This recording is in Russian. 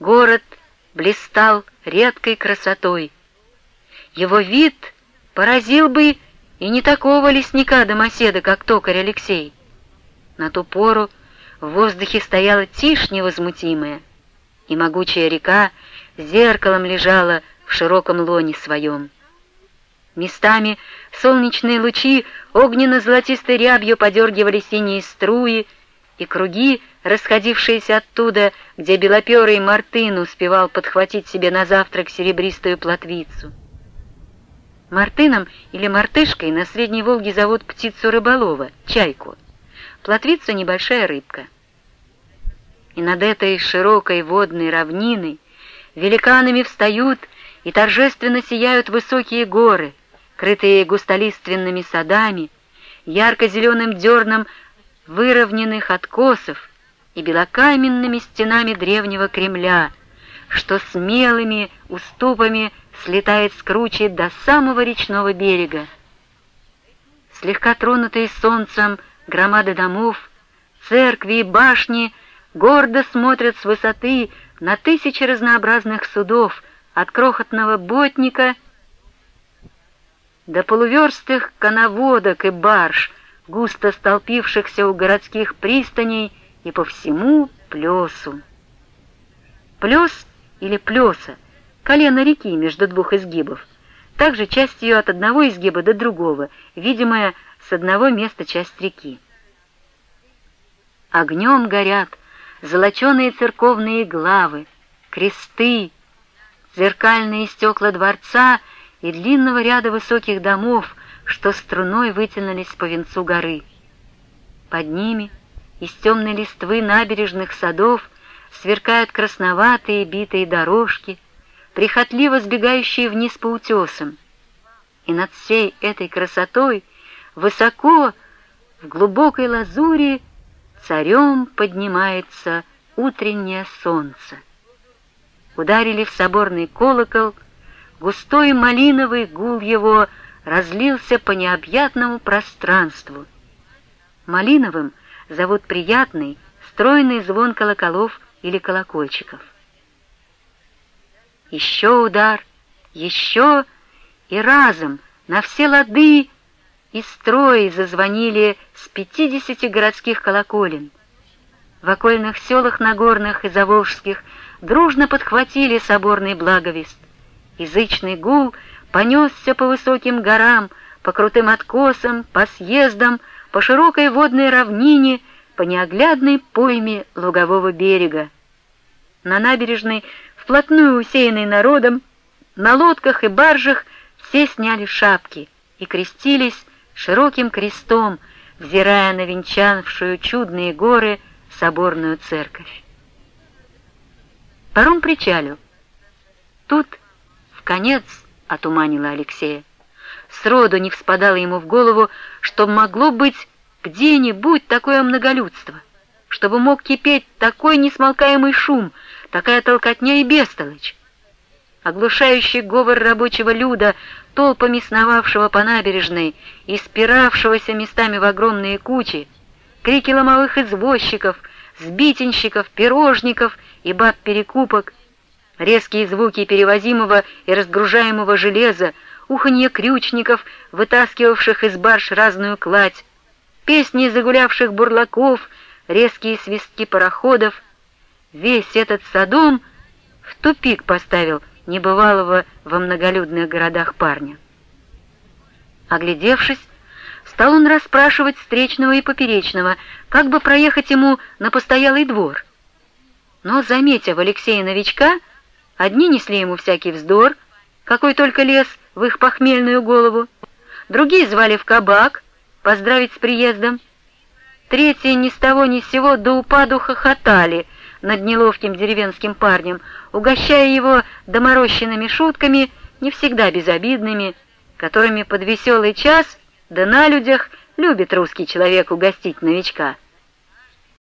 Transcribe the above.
Город блистал редкой красотой. Его вид поразил бы и не такого лесника-домоседа, как токарь Алексей. На ту пору в воздухе стояла тишь невозмутимая, и могучая река зеркалом лежала в широком лоне своем. Местами солнечные лучи огненно-золотистой рябью подергивали синие струи, и круги, расходившиеся оттуда, где белоперый Мартын успевал подхватить себе на завтрак серебристую плотвицу. Мартыном или мартышкой на Средней Волге зовут птицу рыболова, чайку. Плотвица — небольшая рыбка. И над этой широкой водной равниной великанами встают и торжественно сияют высокие горы, крытые густолиственными садами, ярко-зеленым дерном выровненных откосов и белокаменными стенами древнего Кремля, что смелыми уступами слетает с кручи до самого речного берега. Слегка тронутые солнцем громады домов, церкви и башни гордо смотрят с высоты на тысячи разнообразных судов, от крохотного ботника до полуверстых коноводок и барж, густо столпившихся у городских пристаней и по всему плесу. Плес или плеса — колено реки между двух изгибов, также часть ее от одного изгиба до другого, видимая с одного места часть реки. Огнем горят золоченые церковные главы, кресты, зеркальные стекла дворца и длинного ряда высоких домов, что струной вытянулись по венцу горы. Под ними из темной листвы набережных садов сверкают красноватые битые дорожки, прихотливо сбегающие вниз по утесам. И над всей этой красотой высоко, в глубокой лазури, царем поднимается утреннее солнце. Ударили в соборный колокол, густой малиновый гул его разлился по необъятному пространству. Малиновым зовут приятный, стройный звон колоколов или колокольчиков. Еще удар, еще и разом на все лады и строи зазвонили с пятидесяти городских колоколен. В окольных селах Нагорных и Заволжских дружно подхватили соборный благовест. Язычный гул понесся по высоким горам, по крутым откосам, по съездам, по широкой водной равнине, по неоглядной пойме лугового берега. На набережной, вплотную усеянной народом, на лодках и баржах все сняли шапки и крестились широким крестом, взирая на венчавшую чудные горы соборную церковь. Паром причалил. Тут в конец отуманило Алексея. Сроду не вспадало ему в голову, что могло быть где-нибудь такое многолюдство, чтобы мог кипеть такой несмолкаемый шум, такая толкотня и бестолочь. Оглушающий говор рабочего люда, толпами сновавшего по набережной и спиравшегося местами в огромные кучи, крики ломовых извозчиков, сбитенщиков, пирожников и баб-перекупок, резкие звуки перевозимого и разгружаемого железа, уханье крючников, вытаскивавших из барж разную кладь, песни загулявших бурлаков, резкие свистки пароходов. Весь этот Содом в тупик поставил небывалого во многолюдных городах парня. Оглядевшись, стал он расспрашивать встречного и поперечного, как бы проехать ему на постоялый двор. Но, заметив Алексея новичка, одни несли ему всякий вздор, какой только лез в их похмельную голову, другие звали в кабак поздравить с приездом, третьи ни с того ни с сего до упаду хохотали над неловким деревенским парнем, угощая его доморощенными шутками, не всегда безобидными, которыми под веселый час да на людях любит русский человек угостить новичка —